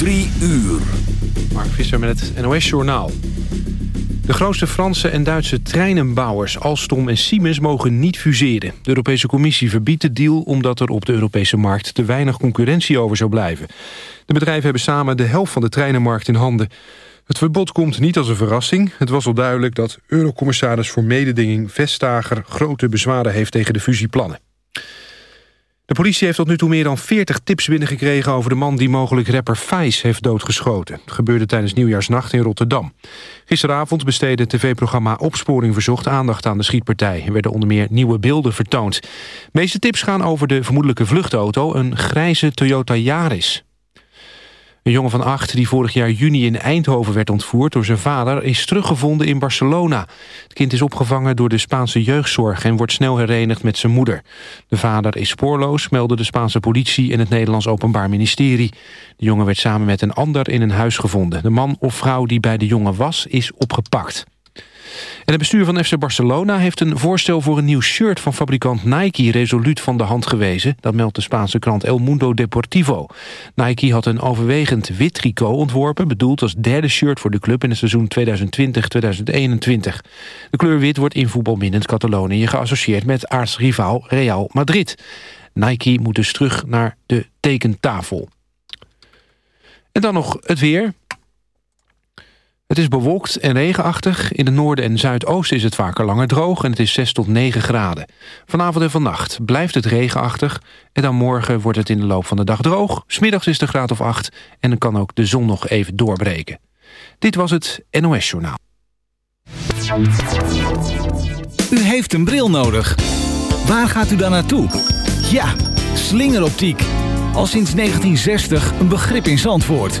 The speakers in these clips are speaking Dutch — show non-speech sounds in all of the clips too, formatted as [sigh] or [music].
Drie uur. Mark Visser met het NOS Journaal. De grootste Franse en Duitse treinenbouwers Alstom en Siemens mogen niet fuseren. De Europese Commissie verbiedt de deal omdat er op de Europese markt te weinig concurrentie over zou blijven. De bedrijven hebben samen de helft van de treinenmarkt in handen. Het verbod komt niet als een verrassing. Het was al duidelijk dat Eurocommissaris voor mededinging Vestager grote bezwaren heeft tegen de fusieplannen. De politie heeft tot nu toe meer dan 40 tips binnengekregen... over de man die mogelijk rapper Fijs heeft doodgeschoten. Het gebeurde tijdens Nieuwjaarsnacht in Rotterdam. Gisteravond besteedde tv-programma Opsporing Verzocht aandacht aan de schietpartij. Er werden onder meer nieuwe beelden vertoond. De meeste tips gaan over de vermoedelijke vluchtauto... een grijze Toyota Yaris. Een jongen van acht die vorig jaar juni in Eindhoven werd ontvoerd door zijn vader is teruggevonden in Barcelona. Het kind is opgevangen door de Spaanse jeugdzorg en wordt snel herenigd met zijn moeder. De vader is spoorloos, meldde de Spaanse politie en het Nederlands Openbaar Ministerie. De jongen werd samen met een ander in een huis gevonden. De man of vrouw die bij de jongen was, is opgepakt. En het bestuur van FC Barcelona heeft een voorstel voor een nieuw shirt van fabrikant Nike resoluut van de hand gewezen. Dat meldt de Spaanse krant El Mundo Deportivo. Nike had een overwegend wit tricot ontworpen, bedoeld als derde shirt voor de club in het seizoen 2020-2021. De kleur wit wordt in voetbalminnend Catalonië geassocieerd met aartsrivaal Real Madrid. Nike moet dus terug naar de tekentafel. En dan nog het weer. Het is bewolkt en regenachtig. In het noorden en zuidoosten is het vaker langer droog... en het is 6 tot 9 graden. Vanavond en vannacht blijft het regenachtig... en dan morgen wordt het in de loop van de dag droog. Smiddags is een graad of 8 en dan kan ook de zon nog even doorbreken. Dit was het NOS Journaal. U heeft een bril nodig. Waar gaat u dan naartoe? Ja, slingeroptiek. Al sinds 1960 een begrip in Zandvoort.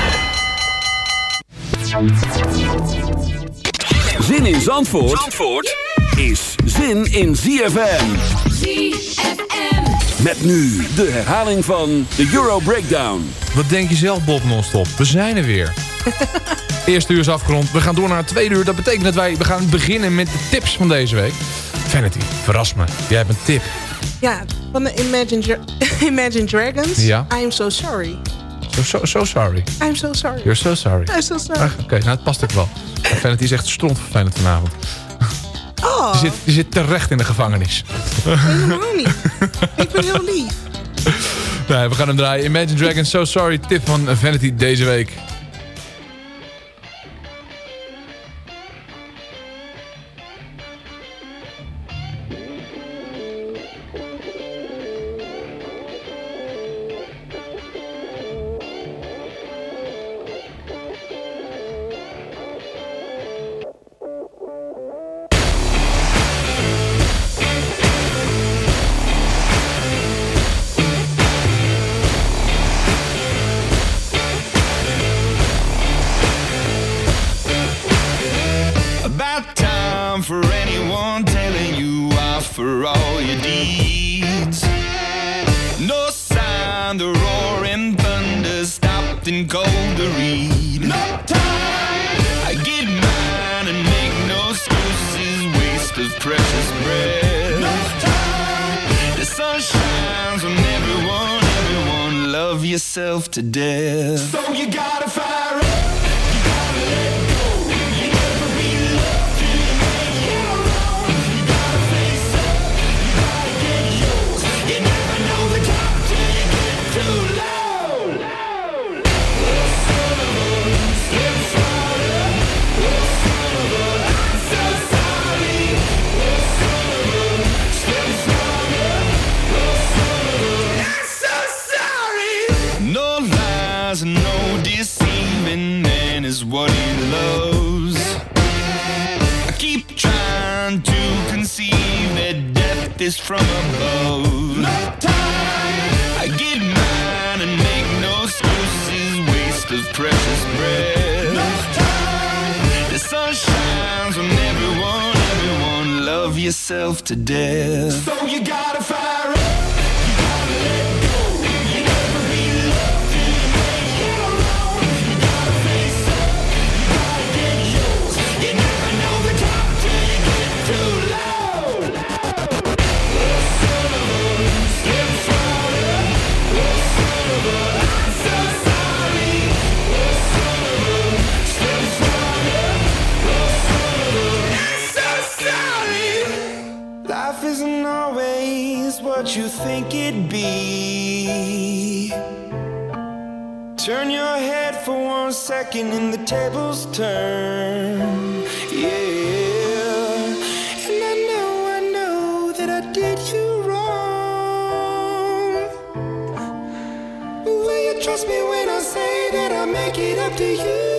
Zin in Zandvoort, Zandvoort is zin in ZFM. ZFM. Met nu de herhaling van de Euro Breakdown. Wat denk je zelf, Bob Nonstop? We zijn er weer. [laughs] Eerste uur is afgerond. We gaan door naar het tweede uur. Dat betekent dat wij we gaan beginnen met de tips van deze week. Vanity, verras me. Jij hebt een tip. Ja, van de Imagine, Dra [laughs] Imagine Dragons. Ja. I'm so sorry. So, so, so sorry. I'm so sorry. You're so sorry. I'm so sorry. Ah, Oké, nou het past ook wel. Vanity is echt strontvervelend vanavond. Oh, Die zit, die zit terecht in de gevangenis. helemaal niet. Ik ben heel lief. [laughs] Nee, we gaan hem draaien. Imagine Dragons So Sorry tip van Vanity deze week. The roaring thunder stopped and cold to read. No time. I get mine and make no excuses, waste of precious breath. No time. The sun shines on everyone, everyone. Love yourself to death. So you gotta fire what he loves. I keep trying to conceive that death is from above. No time. I get mine and make no excuses, waste of precious breath. No time. The sun shines on everyone, everyone. Love yourself to death. So you gotta think it'd be. Turn your head for one second and the tables turn. Yeah. And I know, I know that I did you wrong. Will you trust me when I say that I'll make it up to you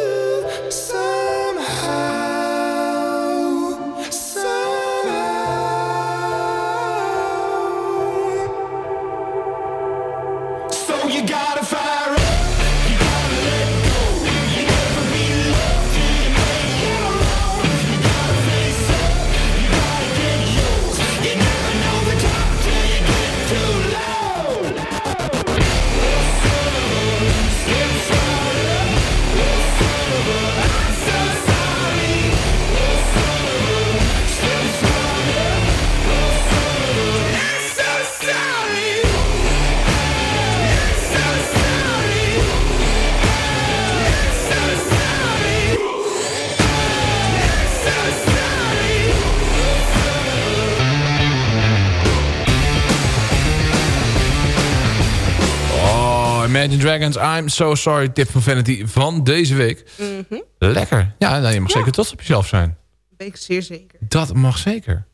Imagine Dragons, I'm So Sorry, tip van Vanity van deze week. Mhm. Lekker. Ja, nou, je mag Ja. zeker trots op jezelf zijn. Ik zeer zeker. Dat mag zeker.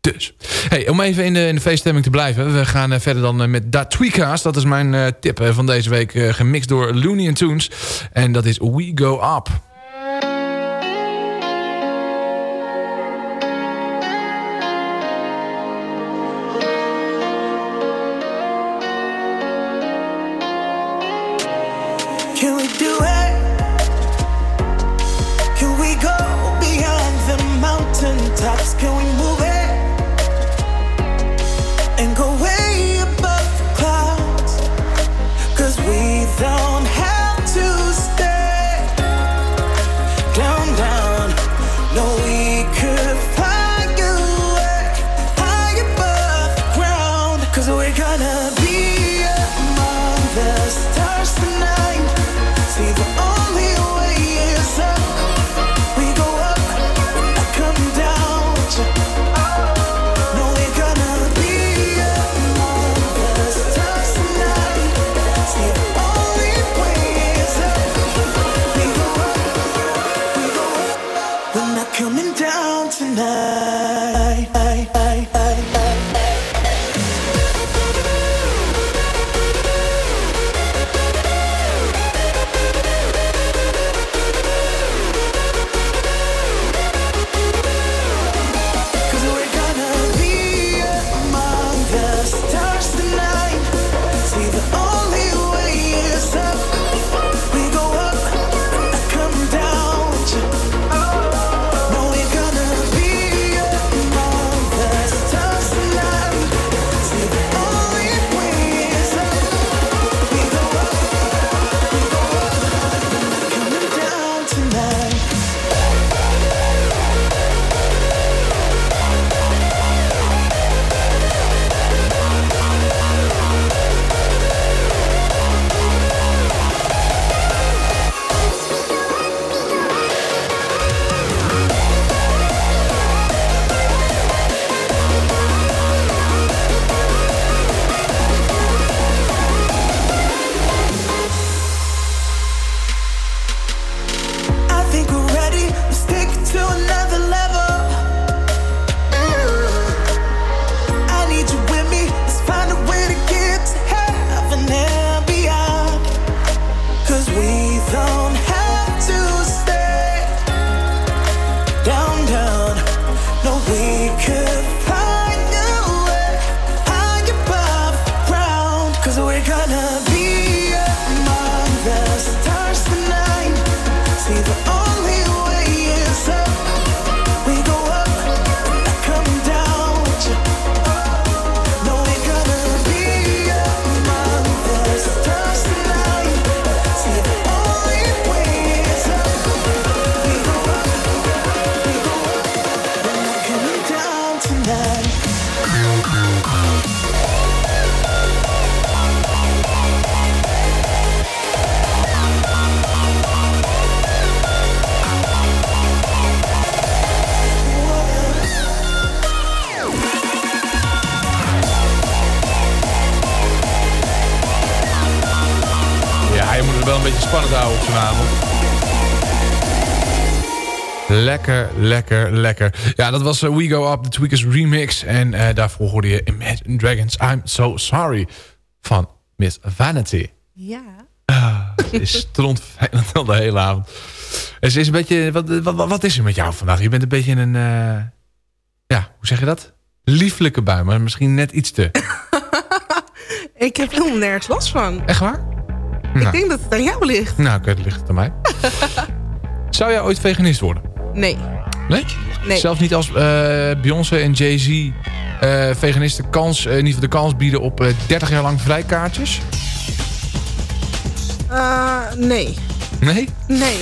Dus, hey, om even in de, in de feeststemming te blijven. We gaan eh, verder dan eh, met Da Tweeka's. Dat is mijn eh, tip van deze week. gemixt door Looney Tunes. En dat is We Go Up. Lekker, lekker, lekker. Ja, dat was uh, We Go Up, de Tweakers remix. En uh, daarvoor hoorde je Imagine Dragons, I'm So Sorry van Miss Vanity. Ja. Ah, het is strontvervelend al de hele avond. Het is een beetje, wat, wat, wat, is er met jou vandaag? Je bent een beetje in een, uh, ja, hoe zeg je dat? Lieflijke bui, maar misschien net iets te. [laughs] Ik heb helemaal nergens last van. Echt waar? Ik Nou. denk dat het aan jou ligt. Nou, oké, dat ligt het aan mij. [laughs] Zou jij ooit veganist worden? Nee. Nee? Nee. Zelfs niet als eh, Beyoncé en Jay-Z eh, veganisten kans, eh, in ieder geval de kans bieden op eh, 30 jaar lang vrijkaartjes? Uh, nee. Nee? Nee.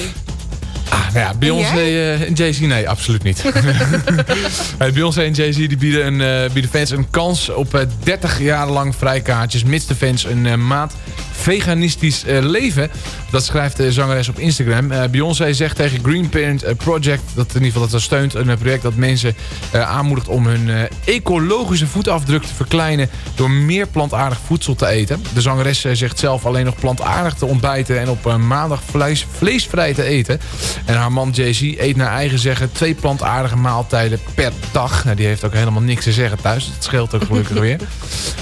Ah, nou ja, Beyoncé uh, en Jay-Z, nee, absoluut niet. [laughs] [laughs] hey, Beyoncé en Jay-Z die bieden, een, uh, bieden fans een kans op uh, 30 jaar lang vrijkaartjes... mits de fans een uh, maand veganistisch uh, leven. Dat schrijft de zangeres op Instagram. Uh, Beyoncé zegt tegen Green Parent uh, Project... dat in ieder geval dat dat steunt een project dat mensen aanmoedigt... om hun ecologische voetafdruk te verkleinen... door meer plantaardig voedsel te eten. De zangeres zegt zelf alleen nog plantaardig te ontbijten... en op maandag vlees, vleesvrij te eten. En haar man Jay-Z eet naar eigen zeggen... twee plantaardige maaltijden per dag. Nou, die heeft ook helemaal niks te zeggen thuis. Dat scheelt ook gelukkig [laughs] weer.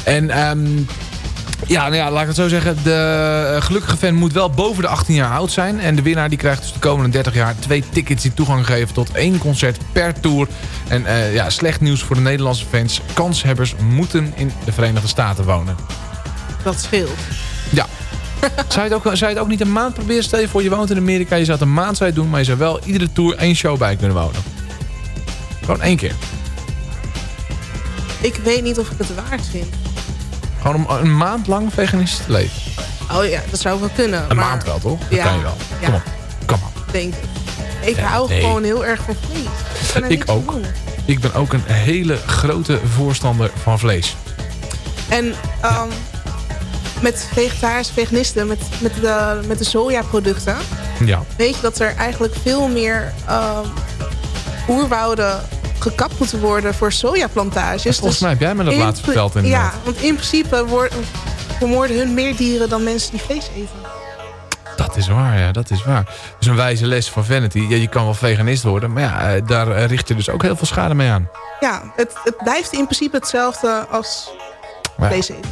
En... Um, ja, nou ja, laat ik het zo zeggen. De gelukkige fan moet wel boven de 18 jaar oud zijn. En de winnaar die krijgt dus de komende 30 jaar twee tickets die toegang geven tot één concert per tour. En uh, ja, slecht nieuws voor de Nederlandse fans. Kanshebbers moeten in de Verenigde Staten wonen. Dat scheelt. Ja. [laughs] zou, je het ook, zou je het ook niet een maand proberen? Stel je voor, je woont in Amerika. Je zou het een maand zou je doen. Maar je zou wel iedere tour één show bij kunnen wonen. Gewoon één keer. Ik weet niet of ik het waard vind. Gewoon om een maand lang veganistisch te leven. Oh ja, dat zou wel kunnen. Een maar... maand wel, toch? Dat ja, kan je wel. Ja. Kom op. Kom op. Denk ik. Ik ja, hou nee. gewoon heel erg van vlees. Ik, ik ook. Ik ben ook een hele grote voorstander van vlees. En um, ja. met vegetarische veganisten, met, met, de, met de sojaproducten... Ja. weet je dat er eigenlijk veel meer um, oerwouden gekapt moeten worden voor sojaplantages. Dus volgens mij heb jij me dat laatst verteld inderdaad. Ja, want in principe vermoorden hun meer dieren dan mensen die vlees eten. Dat is waar, ja, dat is waar. Dus een wijze les van Vanity. Ja, je kan wel veganist worden, maar ja, daar richt je dus ook heel veel schade mee aan. Ja, het, het blijft in principe hetzelfde als vlees eten.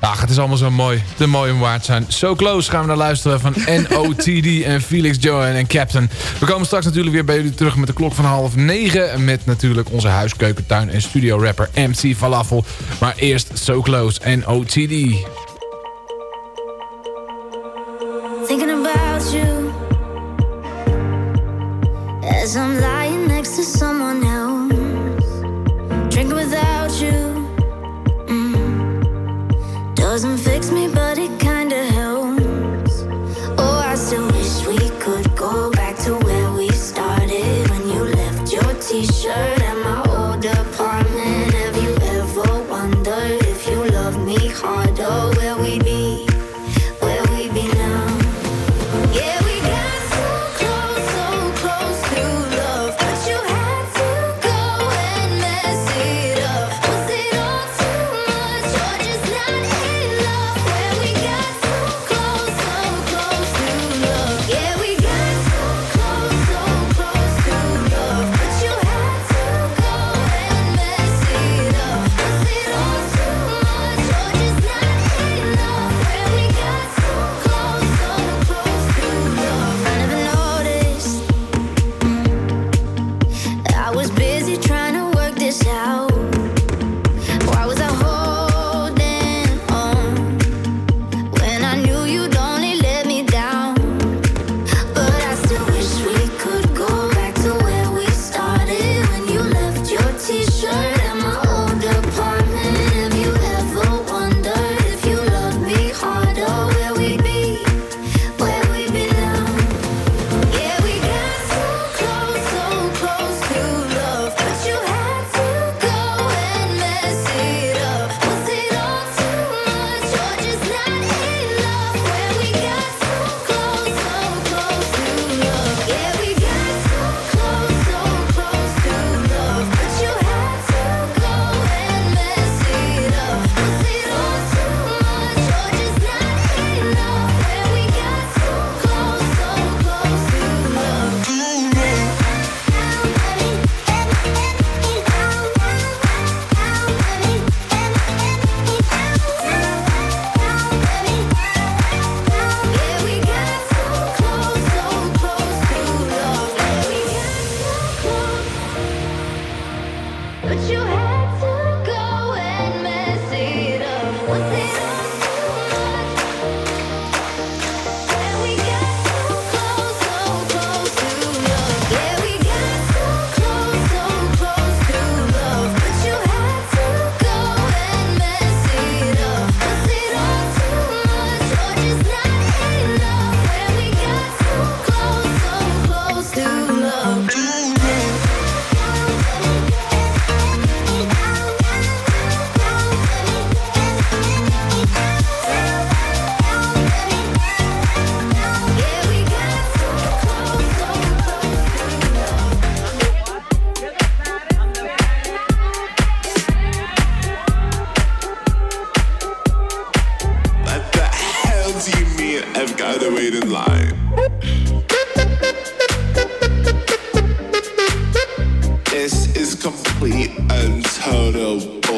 Ach, het is allemaal zo mooi. Te mooi om waard zijn. So Close gaan we naar luisteren van [laughs] NOTD en Felix Johan en Captain. We komen straks natuurlijk weer bij jullie terug met de klok van half negen. Met natuurlijk onze huiskeukentuin en studio rapper MC Falafel. Maar eerst So Close NOTD. Thinking about you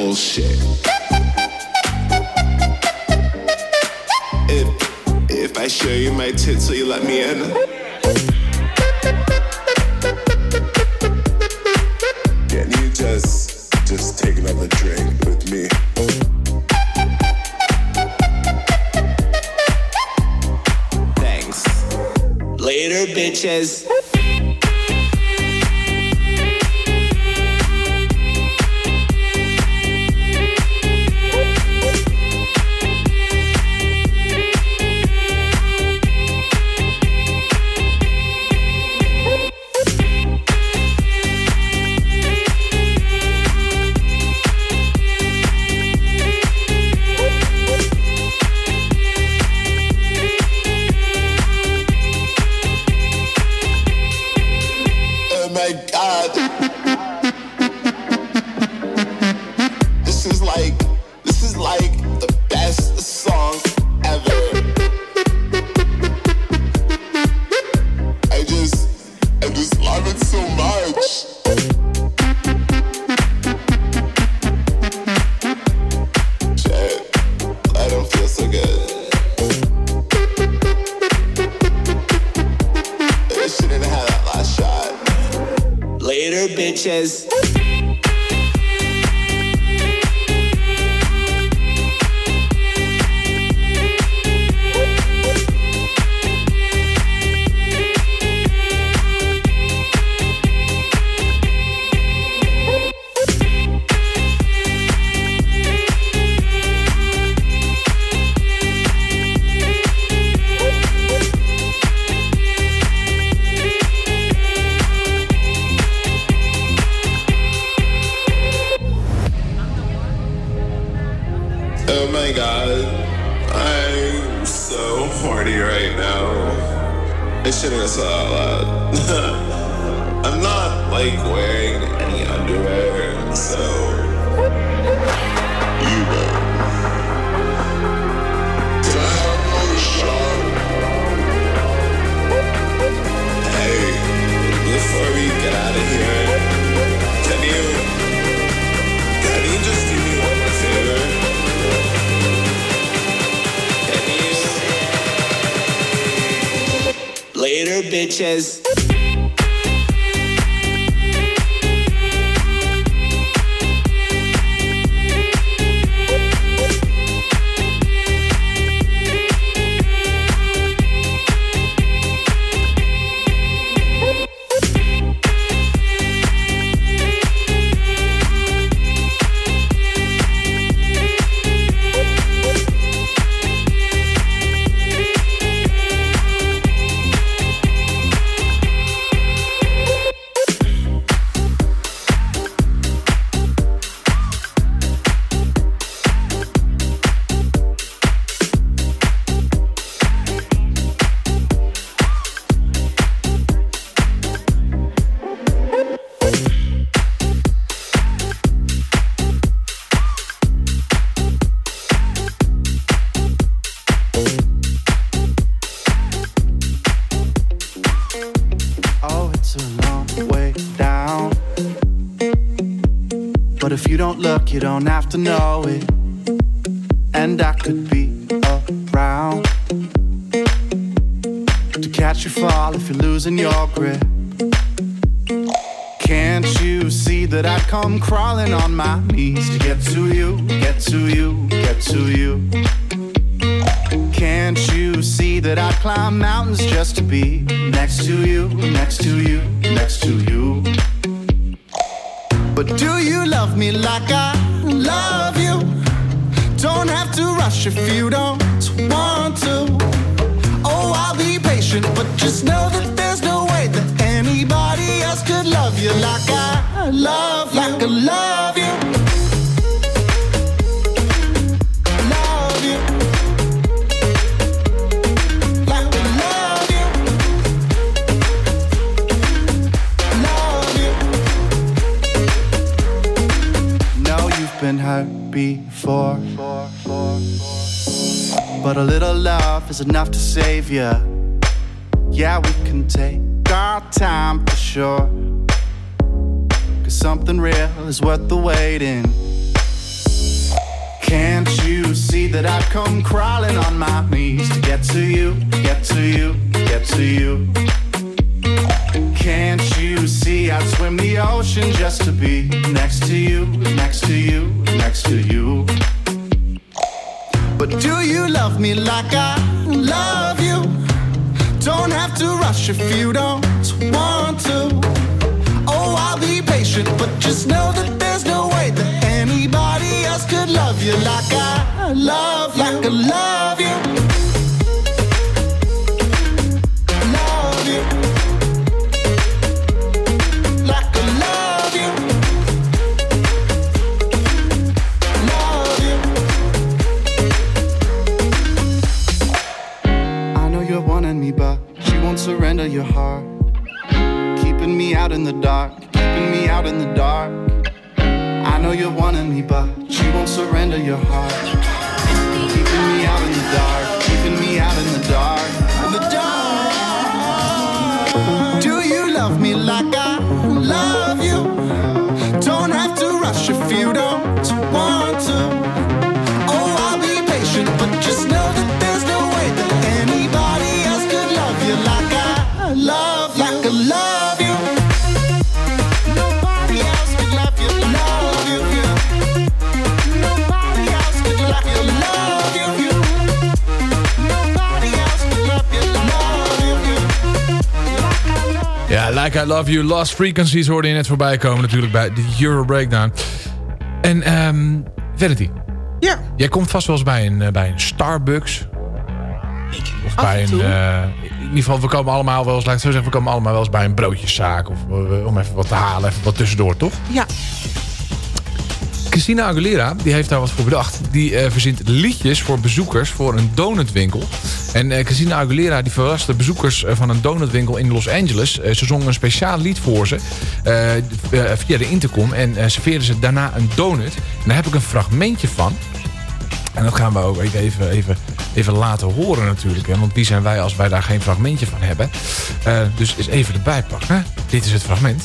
bullshit. If if I show you my tits, will you let me in? But if you don't look, you don't have to know it. And I could be around to catch you fall if you're losing your grip. Can't you see that I come crawling on my knees to get to you, get to you, get to you? Can't you see that I climb mountains just to be next to you, next to you, next to you? But do you love me like I love you? Don't have to rush if you don't want to. Oh, I'll be patient, but just know that there's no way that anybody else could love you like I love a little love is enough to save you. Yeah, we can take our time for sure. Cause something real is worth the waiting. Can't you see that I've come crawling on my knees to get to you, get to you, get to you? Can't you see I'd swim the ocean just to be next to you, next to you, next to you? But do you love me like I love you? Don't have to rush if you don't want to. Oh, I'll be patient, but just know that there's no way that anybody else could love you like I love you. Like I love you. In the dark. I know you're wanting me, but she won't surrender your heart. Like I Love You, Lost Frequencies hoorde je net voorbij komen natuurlijk bij de Euro Breakdown. En ehm Verity. Ja. Jij komt vast wel eens bij een, eh, bij een Starbucks. Of bij en een... eh, in ieder geval, we komen allemaal wel eens, laat ik zo zeggen, we komen allemaal wel eens bij een broodjeszaak. Of eh, om even wat te halen, even wat tussendoor, toch? Ja. Christina Aguilera, die heeft daar wat voor bedacht. Die eh, verzint liedjes voor bezoekers voor een donutwinkel. En Christina Aguilera die verraste bezoekers eh, van een donutwinkel in Los Angeles. Eh, ze zong een speciaal lied voor ze via de intercom. En serveerden ze daarna een donut. En daar heb ik een fragmentje van. En dat gaan we ook even, even, even laten horen natuurlijk. Hè? Want wie zijn wij als wij daar geen fragmentje van hebben. Dus eens even erbij pakken. Dit is het fragment.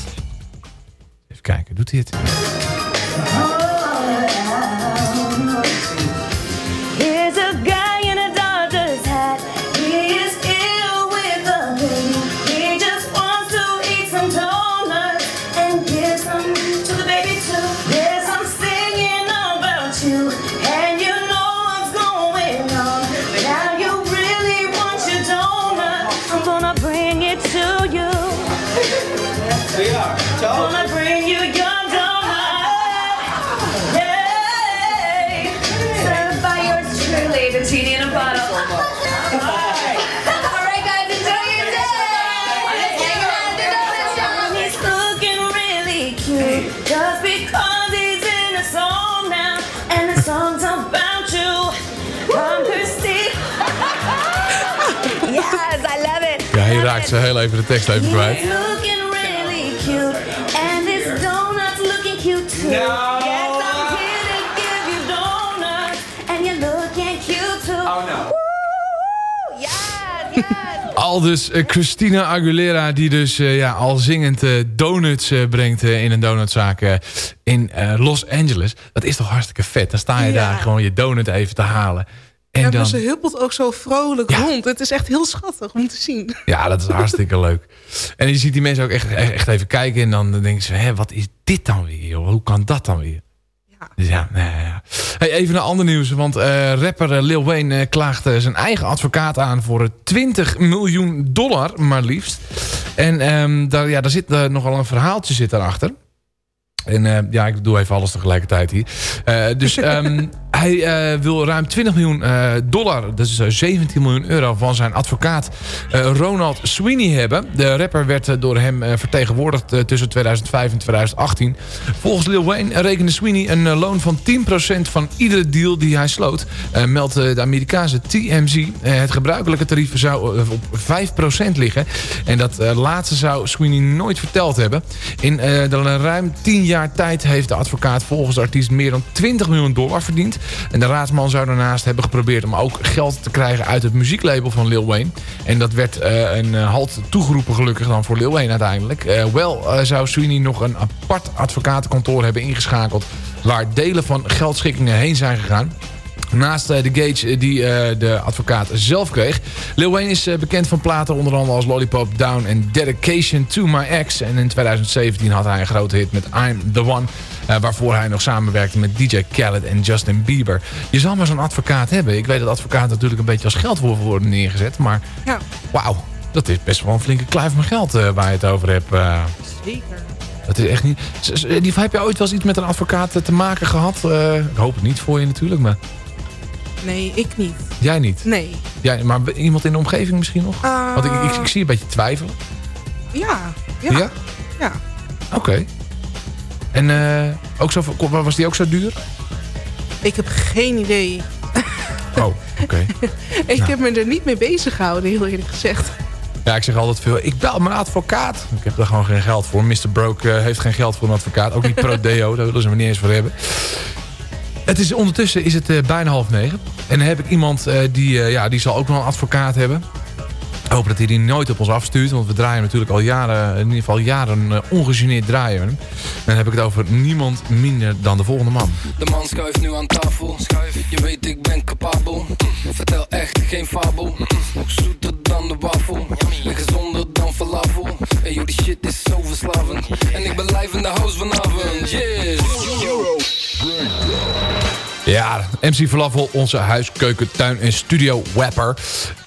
Even kijken, doet hij het? Raakt ze heel even de tekst even kwijt. He's looking really cute, and this donut's looking cute too. Yes, I'm here to give you donuts, and you're looking cute too. Oh no. [laughs] Al dus eh, Christina Aguilera die dus eh, ja, al zingend eh, donuts eh, brengt in een donutzaak in eh, Los Angeles. Dat is toch hartstikke vet. Dan sta je Ja. daar gewoon je donut even te halen. En ja, dan, ze huppelt ook zo vrolijk rond. Het is echt heel schattig om te zien. ja, dat is hartstikke leuk. En je ziet die mensen ook echt, echt, even kijken en dan denken ze, Hé, wat is dit dan weer? joh? Hoe kan dat dan weer? Dus ja, nee, ja. Hey, even naar ander nieuws. Want eh, rapper eh, Lil Wayne eh, klaagt eh, zijn eigen advocaat aan voor eh, 20 miljoen dollar, maar liefst. En ehm, daar, ja, daar zit nogal een verhaaltje zit daarachter. En ja, ik doe even alles tegelijkertijd hier. Dus um, [laughs] hij uh, wil ruim 20 miljoen uh, dollar, dat is 17 miljoen euro, van zijn advocaat Ronald Sweeney hebben. De rapper werd door hem vertegenwoordigd tussen 2005 en 2018. Volgens Lil Wayne rekende Sweeney een loon van 10% van iedere deal die hij sloot. meldt de Amerikaanse TMZ. het gebruikelijke tarief zou op 5% liggen. En dat laatste zou Sweeney nooit verteld hebben. In de ruim 10 jaar tijd heeft de advocaat volgens de artiest meer dan 20 miljoen dollar verdiend. En de raadsman zou daarnaast hebben geprobeerd om ook geld te krijgen uit het muzieklabel van Lil Wayne. En dat werd uh, een halt toegeroepen gelukkig dan voor Lil Wayne uiteindelijk. Uh, wel zou Sweeney nog een apart advocatenkantoor hebben ingeschakeld waar delen van geldschikkingen heen zijn gegaan. Naast eh, de gage eh, die eh, de advocaat zelf kreeg. Lil Wayne is eh, bekend van platen onder andere als Lollipop Down en Dedication to My Ex. En in 2017 had hij een grote hit met I'm The One. Eh, waarvoor hij nog samenwerkte met DJ Khaled en Justin Bieber. Je zal maar zo'n advocaat hebben. Ik weet dat advocaten natuurlijk een beetje als geldwolf worden neergezet. Maar Ja. wauw, dat is best wel een flinke kluif met geld eh, waar je het over hebt. eh. Zeker. Dat is echt niet... Heb je ooit wel eens iets met een advocaat te maken gehad? Eh, ik hoop het niet voor je natuurlijk, maar Nee, ik niet. jij niet. Nee. Jij, maar iemand in de omgeving misschien nog? Ah. Want ik, ik, ik zie een beetje twijfelen. Ja. Ja. Ja? Ja. Oké. En eh, ook zo, was die ook zo duur? Ik heb geen idee. [laughs] Oh, oké. [laughs] ik Nou. heb me er niet mee bezig gehouden, heel eerlijk gezegd. Ja, ik zeg altijd veel. Ik bel mijn advocaat. Ik heb daar gewoon geen geld voor. Mr. Broke eh, heeft geen geld voor een advocaat. Ook niet pro [laughs] deo. Daar willen ze me niet eens voor hebben. Het is, ondertussen is het eh, bijna half negen. En dan heb ik iemand die, ja, die zal ook wel een advocaat hebben. Ik hoop dat hij die nooit op ons afstuurt. Want we draaien natuurlijk al jaren, in ieder geval jaren uh, ongegeneerd draaien. hem. Dan heb ik het over niemand minder dan de volgende man. De man schuift nu aan tafel. Schuif. Je weet ik ben capabel. Vertel echt geen fabel. Nog zoeter dan de wafel. En gezonder dan falafel. En jullie shit is zo verslavend. En ik ben live in de house vanavond. Yes. Ja, MC Falafel, onze huis, keuken, tuin en studio wapper.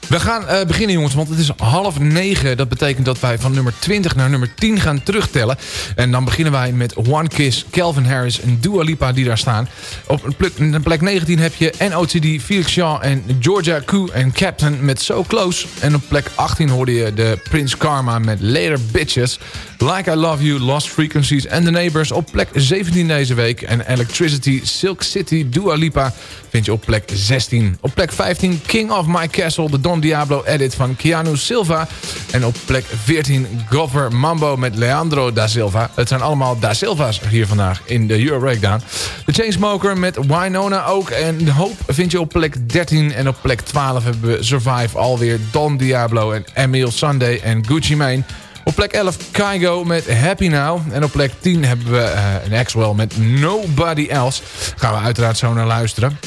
We gaan uh, beginnen jongens, want het is half negen. Dat betekent dat wij van nummer 20 naar nummer 10 gaan terugtellen. En dan beginnen wij met One Kiss, Calvin Harris en Dua Lipa die daar staan. Op plek, plek 19 heb je NOTD, Felix Jean en Georgia Koo en Captain met So Close. En op plek 18 hoorde je de Prince Karma met Later Bitches. Like I Love You, Lost Frequencies en The Neighbors op plek 17 deze week. En Electricity, Silk City, Dua Lipa vind je op plek 16. Op plek 15 King of My Castle, de Don Diablo edit van Keanu Silva. En op plek 14 Gover Mambo met Leandro da Silva. Het zijn allemaal da Silva's hier vandaag in de Euro Breakdown. De Chainsmoker met Winona ook. En Hope vind je op plek 13. En op plek 12 hebben we Survive alweer Don Diablo en Emil Sunday en Gucci Mane. Op plek 11 Kygo met Happy Now. En op plek 10 hebben we uh, een Axwell met Nobody Else. Gaan we uiteraard zo naar luisteren.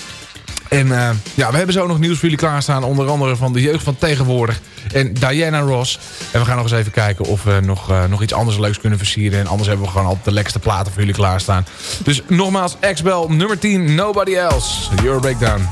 En uh, ja, we hebben zo nog nieuws voor jullie klaarstaan. Onder andere van de jeugd van tegenwoordig. En Diana Ross. En we gaan nog eens even kijken of we nog, uh, nog iets anders leuks kunnen versieren. En anders hebben we gewoon altijd de lekkerste platen voor jullie klaarstaan. Dus nogmaals, Axwell nummer 10, Nobody Else. Your Breakdown.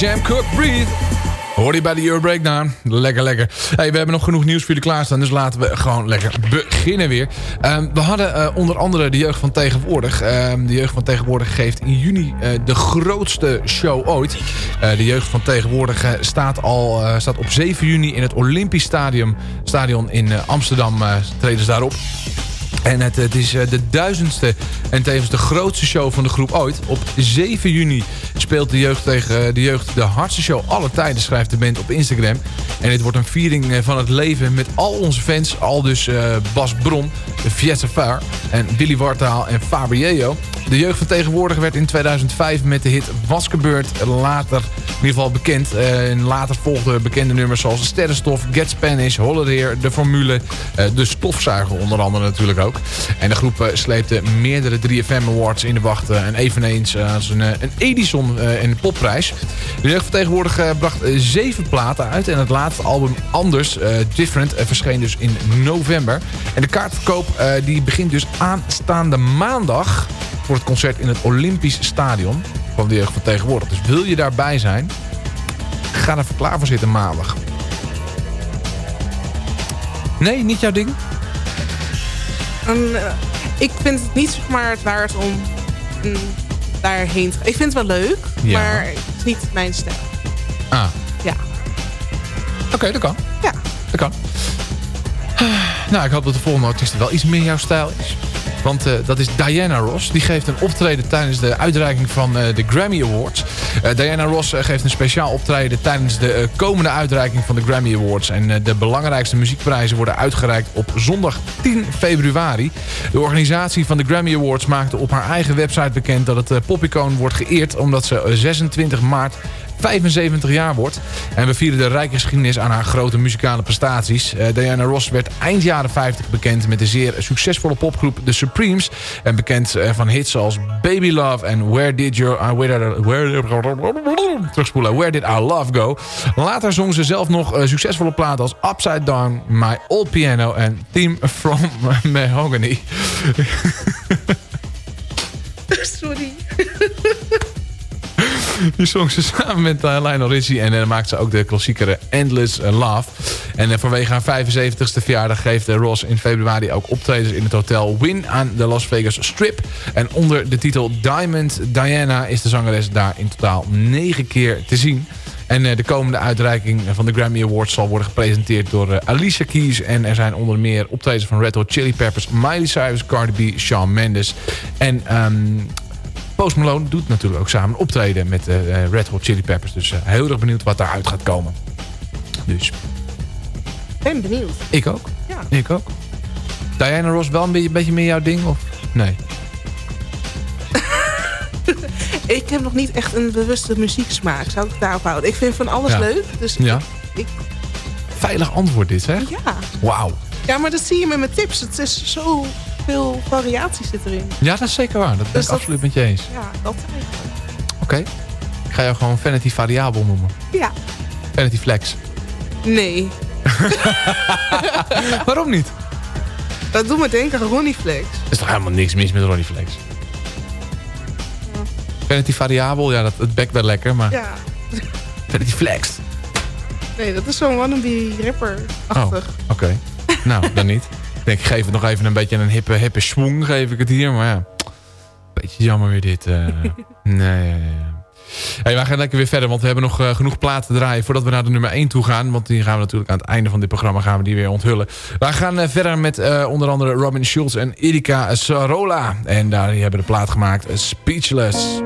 Jam Cook, Breathe. Hoor je bij de Euro Breakdown. Lekker, lekker. Hey, we hebben nog genoeg nieuws voor jullie klaarstaan. Dus laten we gewoon lekker beginnen weer. Ehm, we hadden eh, onder andere de jeugd van tegenwoordig. Ehm, de jeugd van tegenwoordig geeft in juni eh, de grootste show ooit. Eh, de jeugd van tegenwoordig staat, al, staat op 7 juni in het Olympisch Stadion, in Amsterdam. treden ze daarop. En het, het is de duizendste en tevens de grootste show van de groep ooit. Op 7 juni speelt de jeugd tegen eh, de jeugd de hardste show alle tijden, schrijft de band op Instagram. En dit wordt een viering eh, van het leven met al onze fans. Al dus eh, Bas Bron, Fiesta Vaar en Billy Wartaal en Fabriello. De jeugd van tegenwoordig werd in 2005 met de hit Waskebeurt later in ieder geval bekend. Eh, en later volgden bekende nummers zoals Sterrenstof, Get Spanish, Holiday, De Formule, eh, De Stofzuiger onder andere natuurlijk ook. En de groep eh, sleepte meerdere 3FM Awards in de wacht. en eveneens een, een Edison en popprijs. De jeugd van tegenwoordig eh, bracht zeven platen uit. En het laatste album Anders, Different, verscheen dus in november. En de kaartverkoop die begint dus aanstaande maandag voor het concert in het Olympisch Stadion van de jeugd van tegenwoordig. Dus wil je daarbij zijn, ga er klaar voor zitten maandag. Nee, niet jouw ding? En, eh, ik vind het niet zeg maar het waard om mm, daarheen te gaan. Ik vind het wel leuk, Ja. maar het is niet mijn stijl. Ah, Ja. oké, dat kan. Ja. Dat kan. Nou, ik hoop dat de volgende artiest wel iets meer jouw stijl is. Want eh, dat is Diana Ross. Die geeft een optreden tijdens de uitreiking van eh, de Grammy Awards. Eh, Diana Ross geeft een speciaal optreden tijdens de komende uitreiking van de Grammy Awards. En de belangrijkste muziekprijzen worden uitgereikt op zondag 10 februari. De organisatie van de Grammy Awards maakte op haar eigen website bekend dat het popicoon wordt geëerd... omdat ze eh, 26 maart 75 jaar wordt. En we vieren de rijke geschiedenis aan haar grote muzikale prestaties. Eh, Diana Ross werd eind jaren 50 bekend met de zeer succesvolle popgroep The Supremes. En bekend eh, van hits zoals Baby Love en Where Did Your... Uh, where, where, terugspoelen. Where Did Our Love Go? Later zong ze zelf nog uh, succesvolle platen als Upside Down, My Old Piano en Theme from [laughs] Mahogany. [laughs] Sorry. [laughs] Die zong ze samen met uh, Lionel Richie. En dan uh, maakt ze ook de klassiekere Endless Love. En uh, vanwege haar 75ste verjaardag geeft Ross in februari ook optredens in het hotel Win aan de Las Vegas Strip. En onder de titel Diamond Diana is de zangeres daar in totaal negen keer te zien. En de komende uitreiking van de Grammy Awards zal worden gepresenteerd door Alicia Keys. En er zijn onder meer optredens van Red Hot Chili Peppers, Miley Cyrus, Cardi B, Shawn Mendes. En um, Post Malone doet natuurlijk ook samen optreden met uh, Red Hot Chili Peppers. Dus uh, heel erg benieuwd wat daaruit gaat komen. Dus. Ben benieuwd. Ik ook. Ja. Ik ook. Diana Ross wel een beetje, een beetje meer jouw ding? Of nee? [laughs] ik heb nog niet echt een bewuste muzieksmaak. Zou ik het daarop houden? Ik vind van alles ja. leuk. Dus ja. ik, Veilig antwoord dit, hè? Ja. Wauw. Ja, maar dat zie je met mijn tips. Het is zo veel variatie zit erin. Ja, dat is zeker waar. Dat ben Dus ik dat- absoluut met je eens. Ja, dat eigenlijk. Oké. Ik ga jou gewoon Vanity Variabel noemen. Ja. Vanity Flex. Nee. [laughs] Waarom niet? Dat doet me denken aan Ronnie Flex. Er is toch helemaal niks mis met Ronnie Flex? Vanity Variabel, ja, dat, het bekt wel lekker, maar... Ja. Vanity Flex. Nee, dat is zo'n wannabe rapper-achtig. Oh, oké. nou, dan niet. [laughs] Ik denk, ik geef het nog even een beetje een hippe, hippe swing, geef ik het hier. Maar ja, beetje jammer weer dit. eh. [laughs] nee, ja, ja. Hey, wij gaan lekker weer verder, want we hebben nog eh, genoeg platen te draaien... voordat we naar de nummer 1 toe gaan. Want die gaan we natuurlijk aan het einde van dit programma gaan we die weer onthullen. Wij gaan eh, verder met onder andere Robin Schulz en Erika Sarola. En daar hebben de plaat gemaakt, Speechless.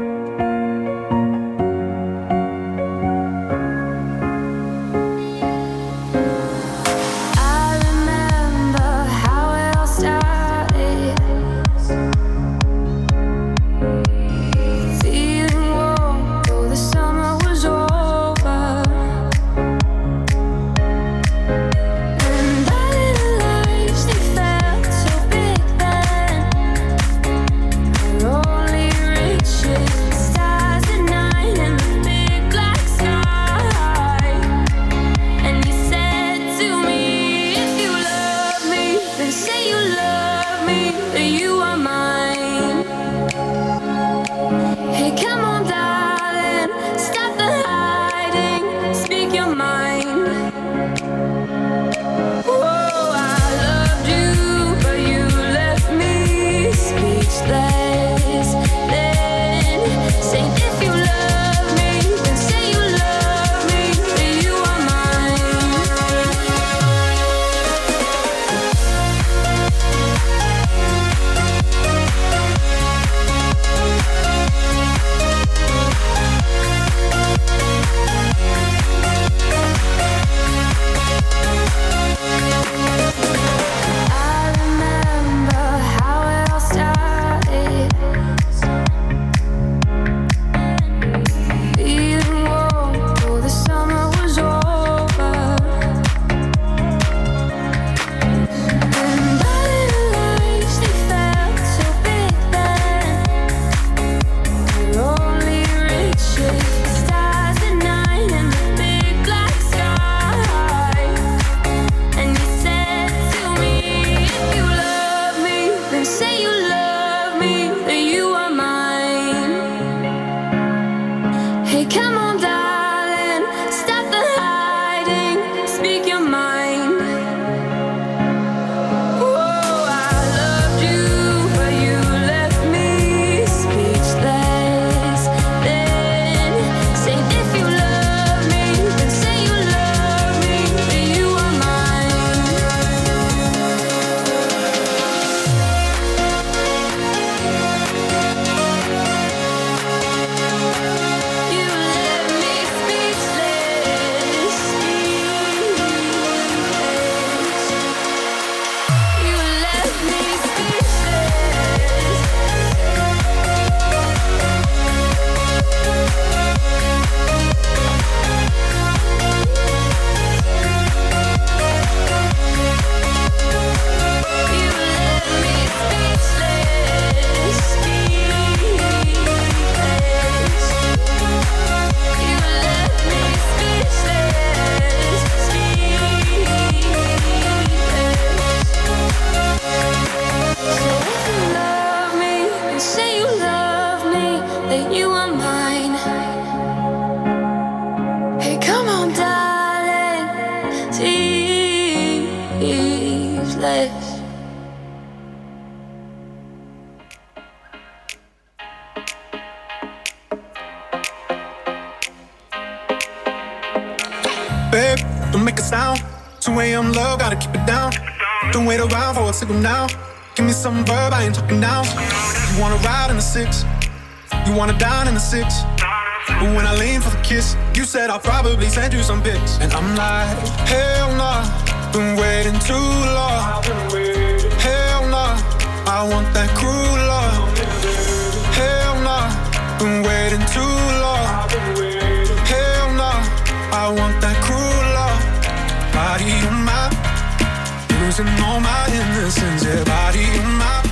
all my innocence, yeah, body in my,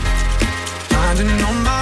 finding all my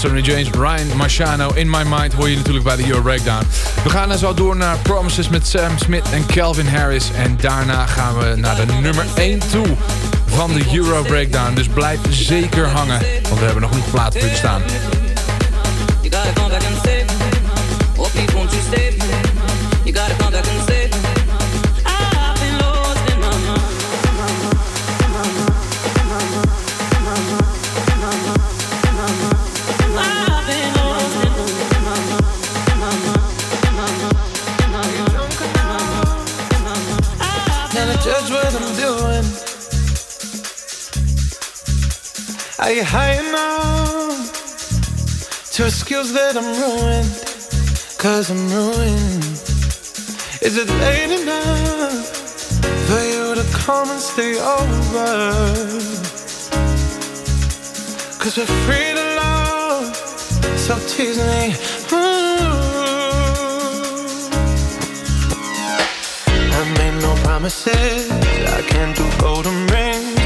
Sonny James, Ryan Marciano. In My Mind hoor je natuurlijk bij de Euro Breakdown. We gaan dan zo door naar Promises met Sam Smith en Calvin Harris. En daarna gaan we naar de nummer 1 toe van de Euro Breakdown. Dus blijf zeker hangen, want we hebben nog niet plaat voor je staan. Are you high enough to excuse that I'm ruined? Cause I'm ruined. Is it late enough for you to come and stay over? Cause we're free to love, so tease me. I made no promises, I can't do golden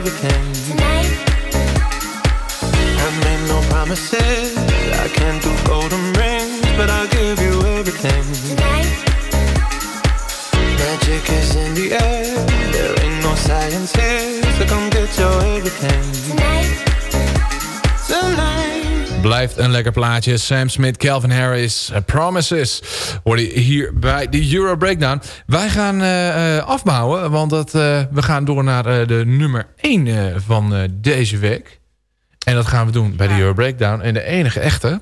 everything. Een lekker plaatje. Sam Smith, Calvin Harris, eh, Promises. Worden hier bij de Euro Breakdown. Wij gaan eh, eh, afbouwen, want dat, we gaan door naar de nummer 1 van deze week. En dat gaan we doen bij de Euro Breakdown. En de enige echte...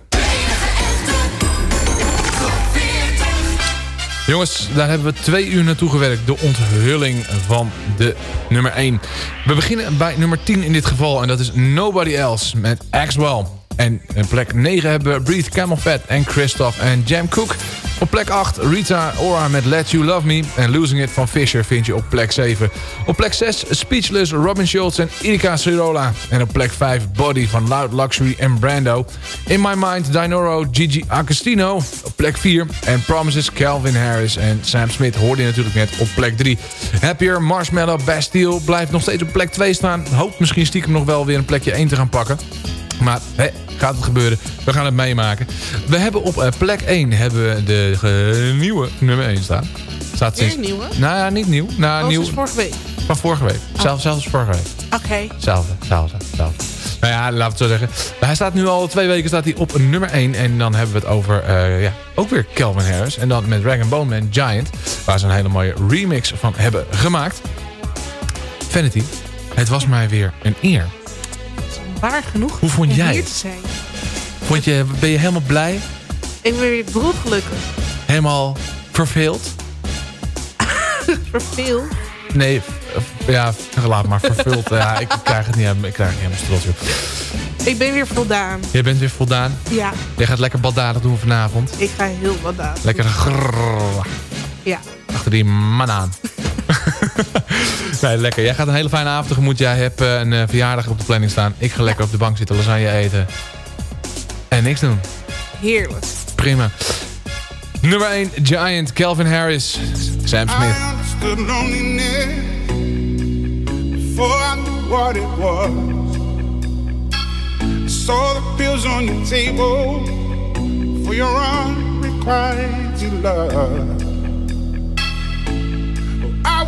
Jongens, daar hebben we twee uur naartoe gewerkt. De onthulling van de nummer 1. We beginnen bij nummer 10 in dit geval. En dat is Nobody Else met Axwell. En plek 9 hebben we Breathe Camel Fat en Christoph en Jam Cook. Op plek 8 Rita Ora met Let You Love Me. En Losing It van Fisher vind je op plek 7. Op plek 6 Speechless, Robin Schultz en Erika Cirola. En op plek 5 Body van Loud Luxury en Brando. In My Mind Dinoro, Gigi Agostino. Op plek 4 en Promises Calvin Harris en Sam Smith hoorde je natuurlijk net op plek 3. Happier, Marshmallow, Bastille blijft nog steeds op plek 2 staan. Hoopt misschien stiekem nog wel weer een plekje 1 te gaan pakken. Maar hè, gaat het gebeuren. We gaan het meemaken. We hebben op eh, plek 1 hebben we de eh, nieuwe nummer 1 staan. Staat sinds... nieuwe? Nou ja, niet nieuw. Nou, Oh, nieuw vorige week. van vorige week. Zelfs, zelfs vorige week. Oké. Hetzelfde, hetzelfde, hetzelfde. Nou ja, laten we het zo zeggen. Hij staat nu al twee weken staat hij op nummer 1. En dan hebben we het over, eh, ja, ook weer Calvin Harris. En dan met Dragon Bone Man Giant. Waar ze een hele mooie remix van hebben gemaakt. Vanity, het was mij weer een eer. Waar genoeg Hoe vond om jij hier te zijn. Vond je, ben je helemaal blij? Ik ben weer broodgelukkig. Helemaal verveeld? [laughs] Verveel. Nee, ja, laat maar vervuld. ja, ik krijg het niet, helemaal- ik krijg het niet helemaal strot. joh. Ik ben weer voldaan. Jij bent weer voldaan. Ja, Jij gaat lekker baldadig doen vanavond. ik ga heel aan. Lekker grrrr, Ja. achter die man aan. [laughs] nee, lekker. Jij gaat een hele fijne avond tegemoet. Jij hebt eh, een eh, verjaardag op de planning staan. Ik ga lekker op de bank zitten, lasagne eten. En niks doen. Heerlijk. Prima. Nummer 1, Giant, Calvin Harris, Sam Smith. I